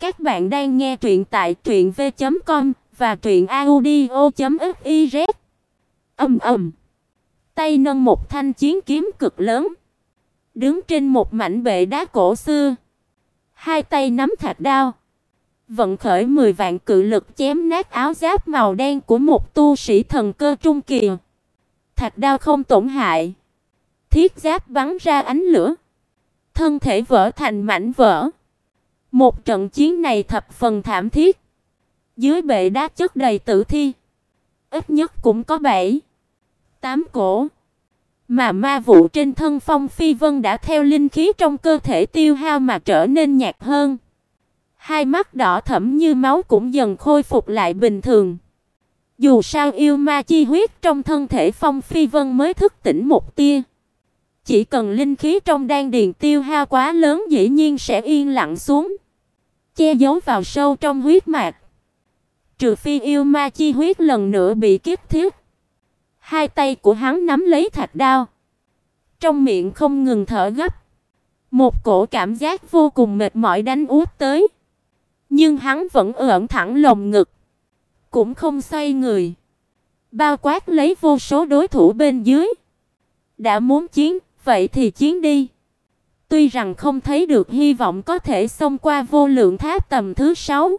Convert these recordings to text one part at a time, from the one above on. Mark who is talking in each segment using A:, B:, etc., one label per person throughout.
A: Các bạn đang nghe truyện tại truyệnv.com và truyệnaudio.fiz. Ầm ầm. Tay nâng một thanh chiến kiếm cực lớn, đứng trên một mảnh bệ đá cổ xưa. Hai tay nắm thạch đao, vận khởi 10 vạn cự lực chém nát áo giáp màu đen của một tu sĩ thần cơ trung kỳ. Thạch đao không tổn hại, thiết giáp bắn ra ánh lửa, thân thể vỡ thành mảnh vỡ. Một trận chiến này thập phần thảm thiết. Dưới bệ đá chất đầy tử thi, ít nhất cũng có 7, 8 cổ. Mà ma vụ trên thân Phong Phi Vân đã theo linh khí trong cơ thể tiêu hao mà trở nên nhạt hơn. Hai mắt đỏ thẫm như máu cũng dần khôi phục lại bình thường. Dù sao yêu ma chi huyết trong thân thể Phong Phi Vân mới thức tỉnh một tia. Chỉ cần linh khí trong đan điền tiêu hao quá lớn dĩ nhiên sẽ yên lặng xuống, che giấu vào sâu trong huyết mạch. Trừ phi yêu ma chi huyết lần nữa bị kiếp thiết. Hai tay của hắn nắm lấy thạch đao, trong miệng không ngừng thở gấp. Một cổ cảm giác vô cùng mệt mỏi đánh úp tới, nhưng hắn vẫn ưỡn thẳng lồng ngực, cũng không xoay người, bao quát lấy vô số đối thủ bên dưới. Đã muốn chiến, vậy thì chiến đi. Tuy rằng không thấy được hy vọng có thể xông qua vô lượng tháp tầm thứ 6,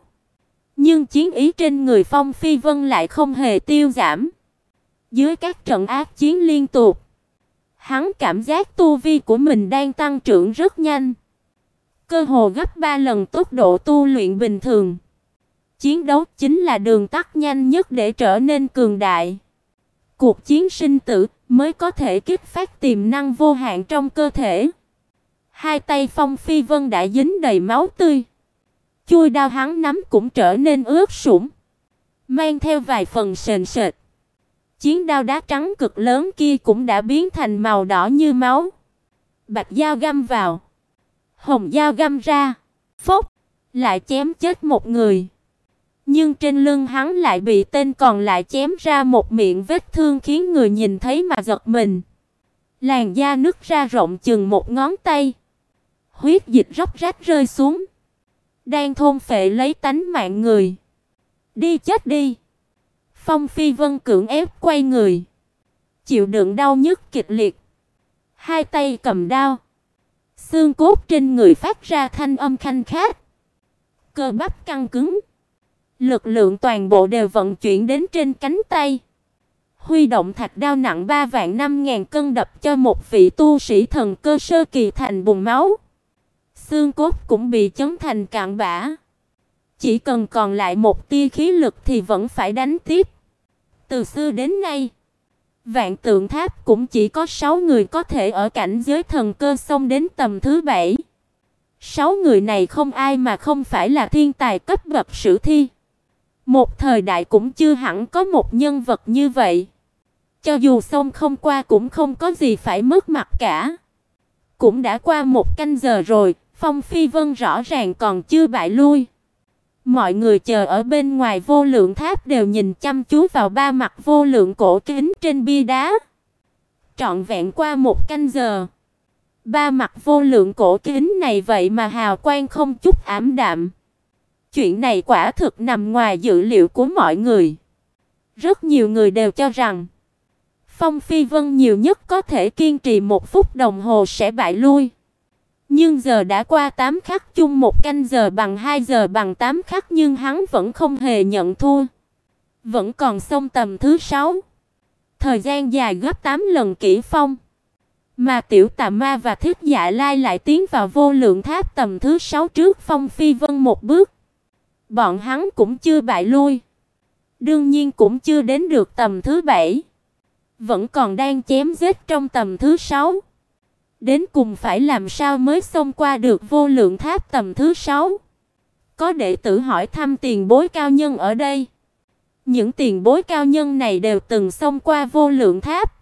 A: nhưng chiến ý trên người Phong Phi Vân lại không hề tiêu giảm. Dưới các trận ác chiến liên tục, hắn cảm giác tu vi của mình đang tăng trưởng rất nhanh, cơ hồ gấp 3 lần tốc độ tu luyện bình thường. Chiến đấu chính là đường tắt nhanh nhất để trở nên cường đại. Cuộc chiến sinh tử mới có thể kích phát tiềm năng vô hạn trong cơ thể. Hai tay Phong Phi Vân đã dính đầy máu tươi. Chui đao hắn nắm cũng trở nên ướt sũng, mang theo vài phần sền sệt. Chiến đao đá trắng cực lớn kia cũng đã biến thành màu đỏ như máu. Bạch dao găm vào, hồng dao găm ra, phốc, lại chém chết một người. Nhưng trên lưng hắn lại bị tên còn lại chém ra một miệng vết thương khiến người nhìn thấy mà giật mình. Làn da nứt ra rộng chừng một ngón tay. Huyết dịch róc rách rơi xuống, đang thôn phệ lấy tánh mạng người. Đi chết đi. Phong Phi Vân cưỡng ép quay người, chịu đựng đau nhức kịch liệt. Hai tay cầm đao, xương cốt trên người phát ra thanh âm khanh khát. Cơ bắp căng cứng, lực lượng toàn bộ đều vận chuyển đến trên cánh tay. Huy động thạch đao nặng 3 vạn 5000 cân đập cho một vị tu sĩ thần cơ sơ kỳ thành bùn máu. Xương cốt cũng bị chấn thành cạn bã. Chỉ cần còn lại một tia khí lực thì vẫn phải đánh tiếp. Từ xưa đến nay, Vạn Tượng Tháp cũng chỉ có 6 người có thể ở cảnh giới thần cơ xông đến tầm thứ 7. 6 người này không ai mà không phải là thiên tài cấp bậc sử thi. Một thời đại cũng chưa hẳn có một nhân vật như vậy. Cho dù sông không qua cũng không có gì phải mất mặt cả. Cũng đã qua một canh giờ rồi, Phong Phi Vân rõ ràng còn chưa bại lui. Mọi người chờ ở bên ngoài vô lượng tháp đều nhìn chăm chú vào ba mặt vô lượng cổ kính trên bia đá. Trọn vẹn qua một canh giờ. Ba mặt vô lượng cổ kính này vậy mà hào quang không chút ảm đạm. Chuyện này quả thực nằm ngoài dự liệu của mọi người. Rất nhiều người đều cho rằng, Phong Phi Vân nhiều nhất có thể kiên trì một phút đồng hồ sẽ bại lui. Nhưng giờ đã qua 8 khắc chung một canh giờ bằng 2 giờ bằng 8 khắc nhưng hắn vẫn không hề nhận thua. Vẫn còn sông tầm thứ 6. Thời gian dài gấp 8 lần kỹ phong. Mà tiểu tà ma và thiết dạ lai lại tiến vào vô lượng tháp tầm thứ 6 trước phong phi vân một bước. Bọn hắn cũng chưa bại lui. Đương nhiên cũng chưa đến được tầm thứ 7. Vẫn còn đang chém giết trong tầm thứ 6. Đến cùng phải làm sao mới xông qua được vô lượng tháp tầm thứ 6? Có đệ tử hỏi thăm tiền bối cao nhân ở đây. Những tiền bối cao nhân này đều từng xông qua vô lượng tháp.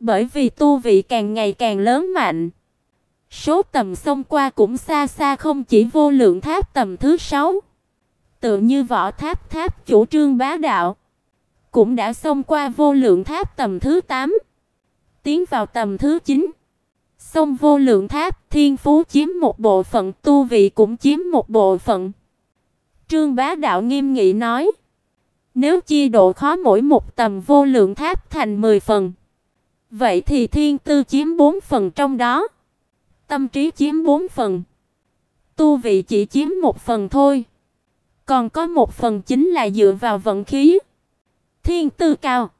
A: Bởi vì tu vị càng ngày càng lớn mạnh. Số tầm xông qua cũng xa xa không chỉ vô lượng tháp tầm thứ 6. Tự như võ tháp tháp chủ trương bá đạo. Cũng đã xông qua vô lượng tháp tầm thứ 8. Tiến vào tầm thứ 9. xông vô lượng tháp, thiên phú chiếm một bộ phận, tu vị cũng chiếm một bộ phận. Trương Bá Đạo nghiêm nghị nói, nếu chia độ khó mỗi một tầm vô lượng tháp thành 10 phần, vậy thì thiên tư chiếm 4 phần trong đó, tâm trí chiếm 4 phần, tu vị chỉ chiếm một phần thôi. Còn có một phần chính là dựa vào vận khí. Thiên tư cao,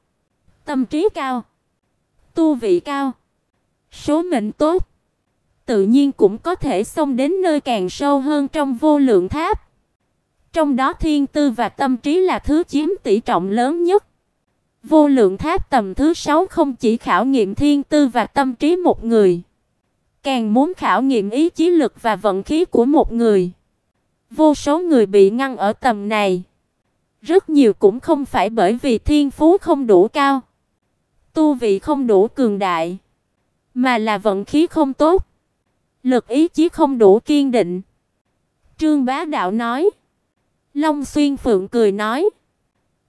A: tâm trí cao, tu vị cao, số mệnh tốt, tự nhiên cũng có thể xông đến nơi càng sâu hơn trong vô lượng tháp. Trong đó thiên tư và tâm trí là thứ chiếm tỷ trọng lớn nhất. Vô lượng tháp tầm thứ 6 không chỉ khảo nghiệm thiên tư và tâm trí một người, càng muốn khảo nghiệm ý chí lực và vận khí của một người. Vô số người bị ngăn ở tầm này. Rất nhiều cũng không phải bởi vì thiên phú không đủ cao, tu vị không đủ cường đại, mà là vận khí không tốt, lực ý chí không đủ kiên định. Trương Bá Đạo nói. Long Xuyên Phượng cười nói,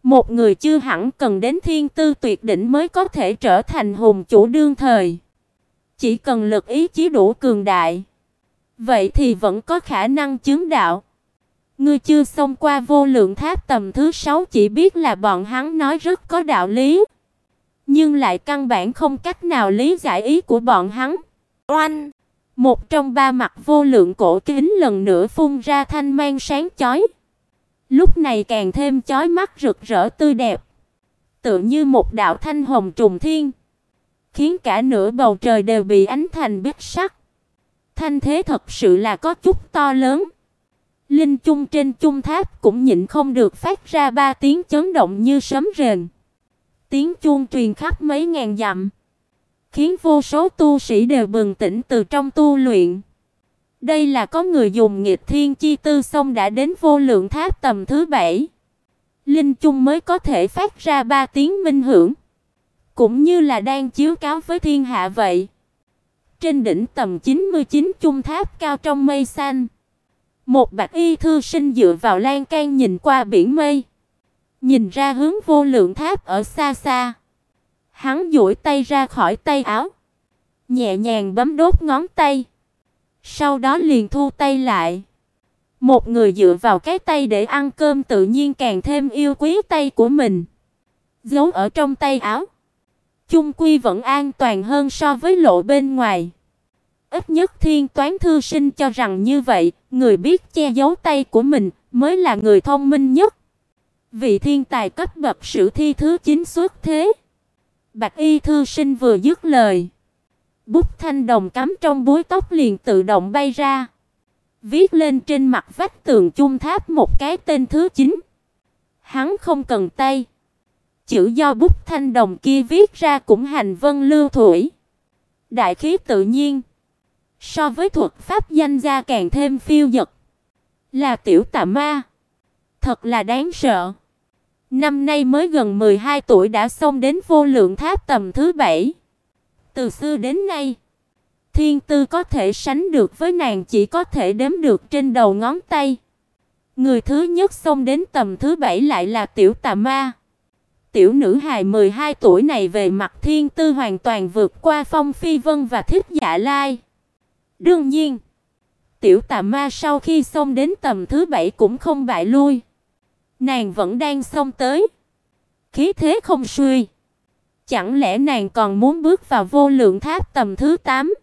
A: một người chưa hẳn cần đến thiên tư tuyệt đỉnh mới có thể trở thành hùng chủ đương thời. Chỉ cần lực ý chí đủ cường đại, vậy thì vẫn có khả năng chứng đạo. Ngươi chưa xông qua vô lượng tháp tầm thứ 6 chỉ biết là bọn hắn nói rất có đạo lý, nhưng lại căn bản không cách nào lý giải ý của bọn hắn. Oanh! Một trong ba mặt vô lượng cổ kính lần nữa phun ra thanh mang sáng chói. Lúc này càng thêm chói mắt rực rỡ tươi đẹp, tựa như một đạo thanh hồng trùng thiên, khiến cả nửa bầu trời đều bị ánh thành bích sắc. Thanh thế thật sự là có chút to lớn. Linh chung trên chung tháp cũng nhịn không được phát ra ba tiếng chấn động như sấm rền. Tiếng chuông truyền khắp mấy ngàn dặm, khiến vô số tu sĩ đều bừng tỉnh từ trong tu luyện. Đây là có người dùng nghịch thiên chi tư xong đã đến vô lượng tháp tầm thứ bảy. Linh chung mới có thể phát ra ba tiếng minh hưởng, cũng như là đang chiếu cáo với thiên hạ vậy. Trên đỉnh tầm 99 chung tháp cao trong mây xanh, một bạch y thư sinh dựa vào lan can nhìn qua biển mây, nhìn ra hướng vô lượng tháp ở xa xa. Hắn duỗi tay ra khỏi tay áo, nhẹ nhàng bấm đốt ngón tay. Sau đó liền thu tay lại. Một người dựa vào cái tay để ăn cơm tự nhiên càng thêm yêu quý tay của mình. Giấu ở trong tay áo. Chung quy vẫn an toàn hơn so với lộ bên ngoài. Ít nhất thiên toán thư sinh cho rằng như vậy, người biết che giấu tay của mình mới là người thông minh nhất. Vị thiên tài cấp bậc sử thi thứ 9 xuất thế. Bạch y thư sinh vừa dứt lời. Bút thanh đồng cắm trong búi tóc liền tự động bay ra. Viết lên trên mặt vách tường chung tháp một cái tên thứ 9. Hắn không cần tay. Chữ do bút thanh đồng kia viết ra cũng hành vân lưu thủy. Đại khí tự nhiên. So với thuật pháp danh gia càng thêm phiêu dật. Là tiểu tà ma. Thật là đáng sợ. Năm nay mới gần 12 tuổi đã xông đến vô lượng tháp tầm thứ 7. Từ xưa đến nay, thiên tư có thể sánh được với nàng chỉ có thể đếm được trên đầu ngón tay. Người thứ nhất xông đến tầm thứ bảy lại là tiểu tà ma. Tiểu nữ hài 12 tuổi này về mặt thiên tư hoàn toàn vượt qua Phong Phi Vân và Thích Dạ Lai. Đương nhiên, tiểu tà ma sau khi xông đến tầm thứ bảy cũng không bại lui. Nàng vẫn đang xông tới, khí thế không suy. Chẳng lẽ nàng còn muốn bước vào vô lượng tháp tầm thứ 8?